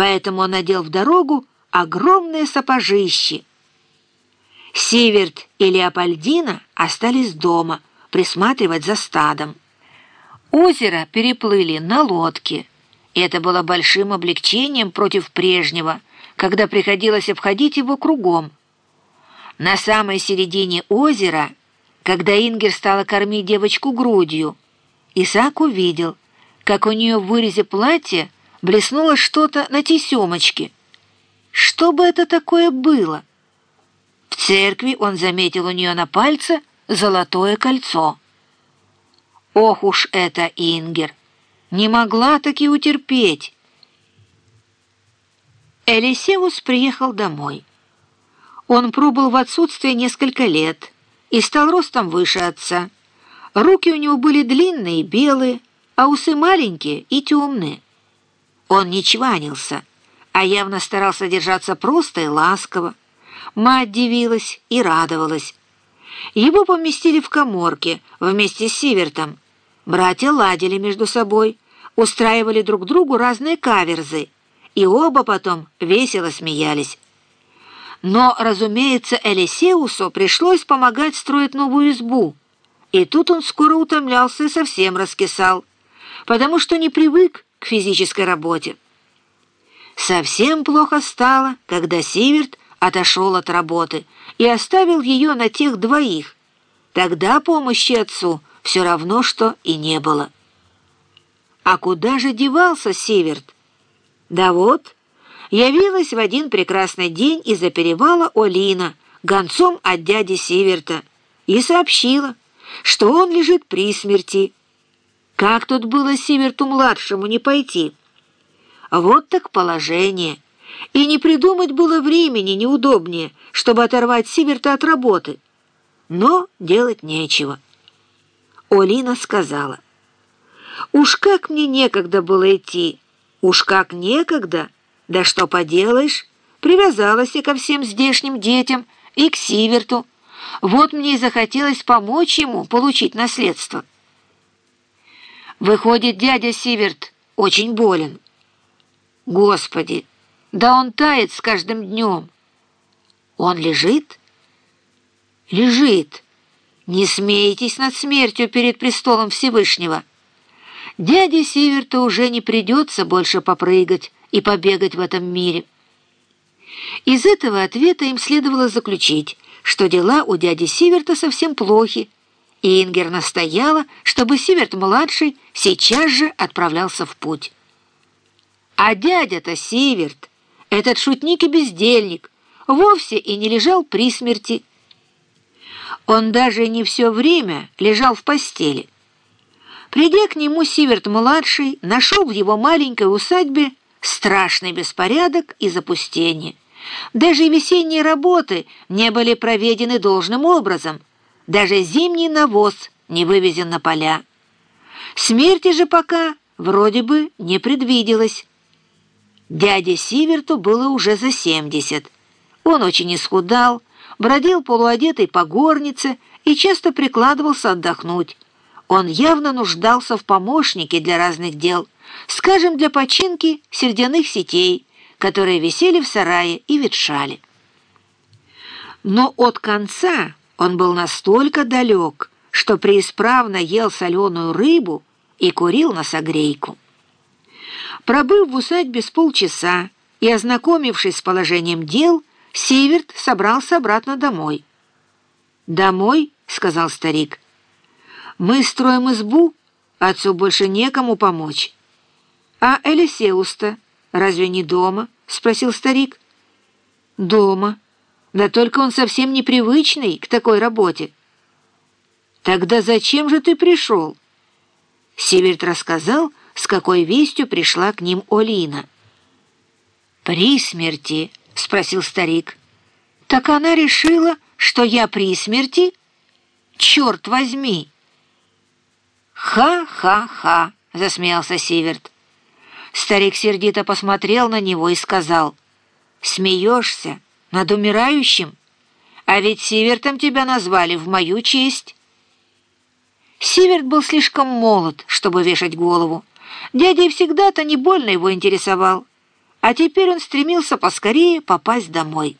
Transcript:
поэтому он надел в дорогу огромные сапожищи. Сиверт и Леопольдина остались дома присматривать за стадом. Озеро переплыли на лодке. Это было большим облегчением против прежнего, когда приходилось обходить его кругом. На самой середине озера, когда Ингер стала кормить девочку грудью, Исаак увидел, как у нее в вырезе платья блеснуло что-то на тесемочке. Что бы это такое было? В церкви он заметил у нее на пальце золотое кольцо. Ох уж это Ингер! Не могла таки утерпеть. Элисеус приехал домой. Он пробыл в отсутствии несколько лет и стал ростом выше отца. Руки у него были длинные белые, а усы маленькие и темные. Он не чванился, а явно старался держаться просто и ласково. Мать дивилась и радовалась. Его поместили в коморке вместе с Сивертом. Братья ладили между собой, устраивали друг другу разные каверзы, и оба потом весело смеялись. Но, разумеется, Элисеусу пришлось помогать строить новую избу, и тут он скоро утомлялся и совсем раскисал, потому что не привык к физической работе. Совсем плохо стало, когда Сиверт отошел от работы и оставил ее на тех двоих. Тогда помощи отцу все равно, что и не было. А куда же девался Сиверт? Да вот, явилась в один прекрасный день из-за перевала Олина гонцом от дяди Сиверта и сообщила, что он лежит при смерти, как тут было Сиверту-младшему не пойти? Вот так положение. И не придумать было времени неудобнее, чтобы оторвать Сиверта от работы. Но делать нечего. Олина сказала, «Уж как мне некогда было идти, уж как некогда, да что поделаешь, привязалась я ко всем здешним детям и к Сиверту. Вот мне и захотелось помочь ему получить наследство». Выходит, дядя Сиверт очень болен. Господи, да он тает с каждым днем. Он лежит? Лежит. Не смейтесь над смертью перед престолом Всевышнего. Дяде Сиверту уже не придется больше попрыгать и побегать в этом мире. Из этого ответа им следовало заключить, что дела у дяди Сиверта совсем плохи, Ингер настояла, чтобы Сиверт-младший сейчас же отправлялся в путь. А дядя-то Сиверт, этот шутник и бездельник, вовсе и не лежал при смерти. Он даже не все время лежал в постели. Придя к нему, Сиверт-младший нашел в его маленькой усадьбе страшный беспорядок и запустение. Даже весенние работы не были проведены должным образом – даже зимний навоз не вывезен на поля. Смерти же пока вроде бы не предвиделось. Дяде Сиверту было уже за семьдесят. Он очень исхудал, бродил полуодетый по горнице и часто прикладывался отдохнуть. Он явно нуждался в помощнике для разных дел, скажем, для починки сердяных сетей, которые висели в сарае и ветшали. Но от конца он был настолько далек, что преисправно ел соленую рыбу и курил на согрейку. Пробыв в усадьбе с полчаса и ознакомившись с положением дел, Северт собрался обратно домой. «Домой?» — сказал старик. «Мы строим избу, отцу больше некому помочь». «А Элисеуста разве не дома?» — спросил старик. «Дома». Да только он совсем непривычный к такой работе. Тогда зачем же ты пришел? Северт рассказал, с какой вестью пришла к ним Олина. «При смерти?» — спросил старик. «Так она решила, что я при смерти? Черт возьми!» «Ха-ха-ха!» — засмеялся Северт. Старик сердито посмотрел на него и сказал, «Смеешься?» Над умирающим? А ведь Сивертом тебя назвали в мою честь». Сиверт был слишком молод, чтобы вешать голову. Дядя всегда-то не больно его интересовал. А теперь он стремился поскорее попасть домой.